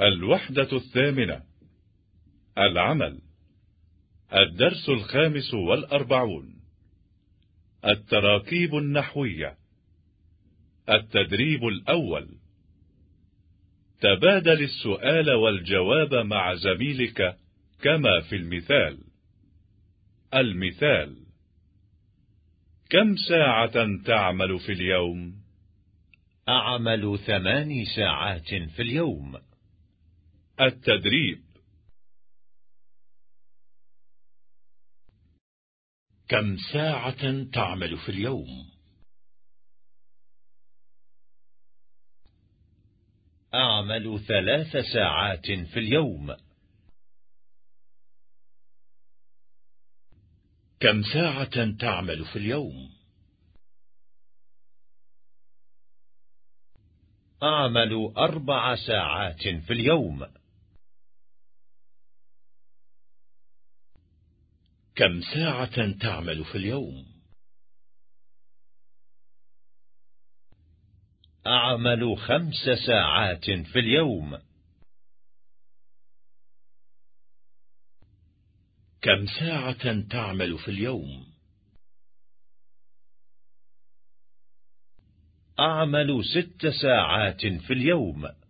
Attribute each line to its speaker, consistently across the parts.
Speaker 1: الوحدة الثامنة. العمل. الدرس الخامس والأربعون. التراكيب النحوية. التدريب الأول. تبادل السؤال والجواب مع زميلك كما في المثال. المثال. كم ساعة تعمل في اليوم؟
Speaker 2: أعمل ثماني ساعات في اليوم.
Speaker 1: التدريب
Speaker 2: كم ساعة تعمل في اليوم؟ أعمل ثلاث ساعات في اليوم كم ساعة تعمل في اليوم؟ أعمل أربع ساعات في اليوم كم ساعة تعمل في اليوم؟ أعمل خمس ساعات في اليوم كم ساعة تعمل في اليوم؟ أعمل ست ساعات في اليوم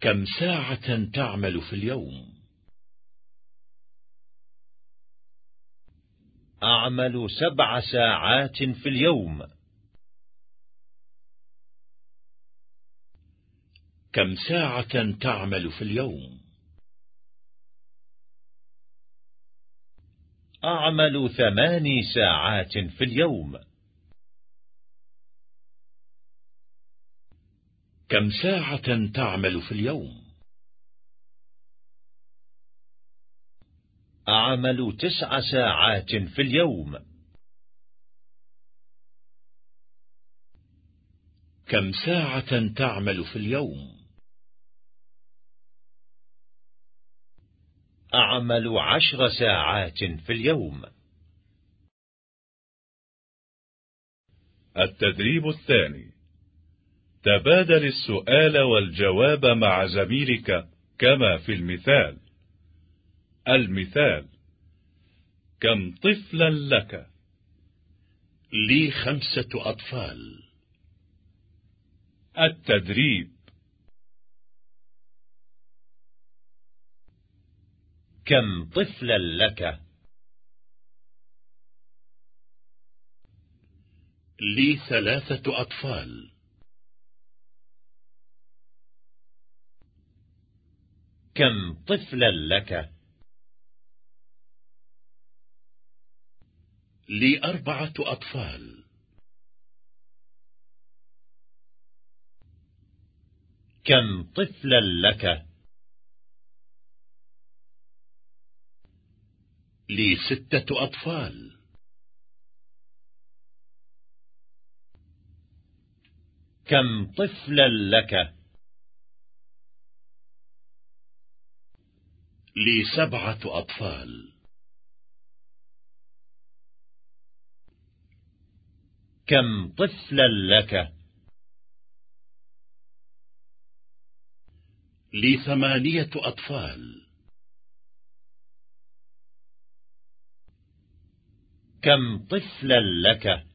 Speaker 2: كم ساعة تعمل في اليوم؟ أعمل سبع ساعات في اليوم كم ساعة تعمل في اليوم؟ أعمل ثماني ساعات في اليوم كم ساعة تعمل في اليوم؟ أعمل تسع ساعات في اليوم كم ساعة تعمل في اليوم؟ أعمل عشر ساعات في اليوم
Speaker 1: التدريب الثاني تبادل السؤال والجواب مع زميلك كما في المثال. المثال كم طفلا لك؟
Speaker 2: لي خمسة أطفال.
Speaker 1: التدريب
Speaker 2: كم طفلا لك؟ لي ثلاثة أطفال. كم طفلا لك؟ لي أربعة أطفال. كم طفلا لك؟ لي ستة أطفال. كم طفلا لك؟ لي سبعة أطفال. كم طفلا لك؟ لي ثمانية أطفال. كم طفلا لك؟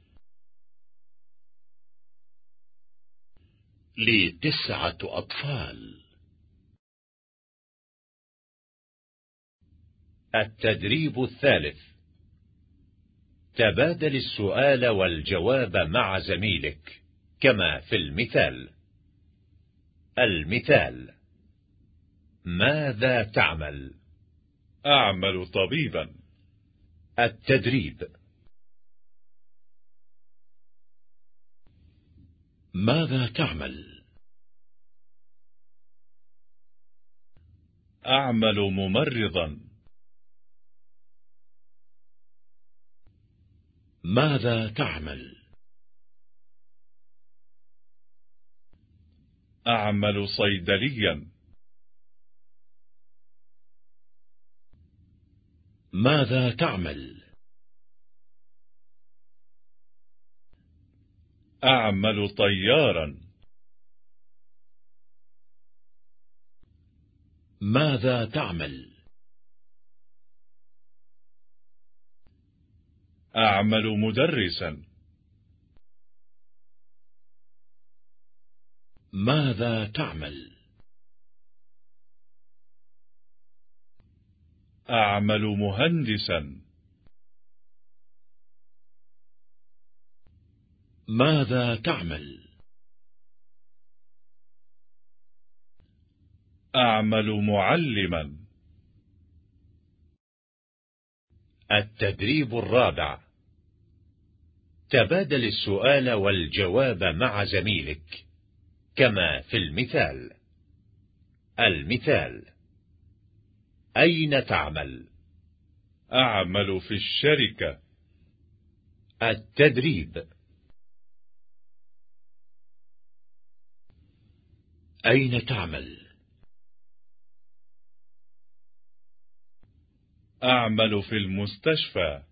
Speaker 2: لي تسعة أطفال. التدريب الثالث تبادل السؤال والجواب مع زميلك كما في المثال المثال ماذا تعمل؟
Speaker 1: أعمل طبيبا
Speaker 2: التدريب ماذا تعمل؟
Speaker 1: أعمل ممرضا
Speaker 2: ماذا تعمل؟
Speaker 1: أعمل صيدليا
Speaker 2: ماذا تعمل؟
Speaker 1: أعمل طيارا
Speaker 2: ماذا تعمل؟
Speaker 1: أعمل مدرسا.
Speaker 2: ماذا تعمل؟
Speaker 1: أعمل مهندسا.
Speaker 2: ماذا تعمل؟
Speaker 1: أعمل معلما.
Speaker 2: التدريب الرابع. تبادل السؤال والجواب مع زميلك. كما في المثال. المثال. أين تعمل؟
Speaker 1: أعمل في الشركة.
Speaker 2: التدريب. أين تعمل؟
Speaker 1: أعمل في المستشفى.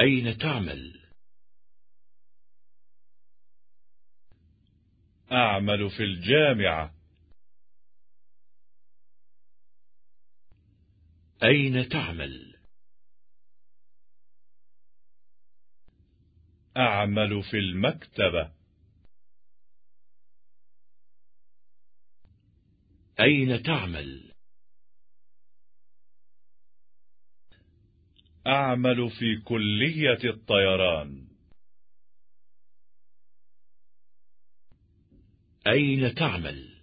Speaker 2: أين تعمل؟
Speaker 1: أعمل في الجامعة
Speaker 2: أين تعمل؟
Speaker 1: أعمل في المكتبة
Speaker 2: أين تعمل؟
Speaker 1: أعمل في كلية الطيران
Speaker 2: أين تعمل؟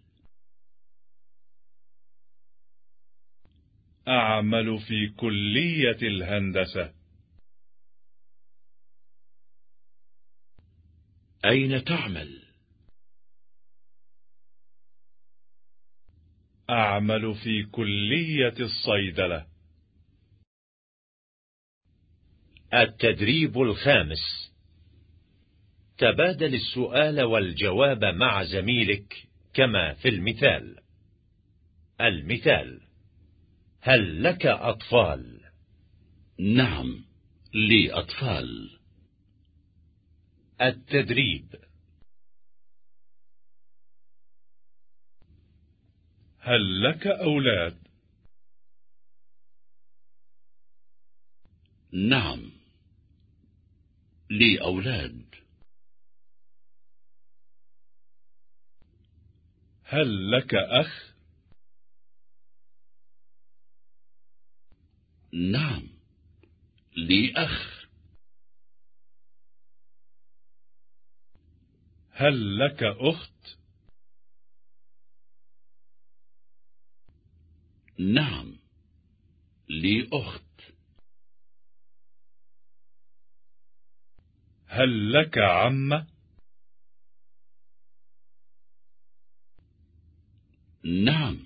Speaker 1: أعمل في كلية الهندسة
Speaker 2: أين تعمل؟
Speaker 1: أعمل في كلية الصيدلة
Speaker 2: التدريب الخامس تبادل السؤال والجواب مع زميلك كما في المثال المثال هل لك أطفال؟
Speaker 3: نعم لي أطفال
Speaker 2: التدريب
Speaker 1: هل لك أولاد؟
Speaker 3: نعم. لي أولاد
Speaker 1: هل لك أخ؟
Speaker 3: نعم. لي أخ
Speaker 1: هل لك أخت؟
Speaker 3: نعم. لي أخت
Speaker 1: هل لك عمة؟
Speaker 3: نعم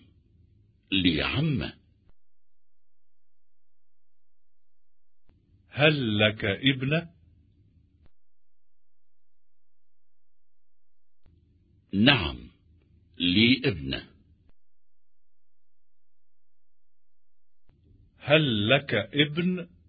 Speaker 3: لي عمة
Speaker 1: هل لك ابنة؟
Speaker 3: نعم لي ابنة
Speaker 1: هل لك ابن؟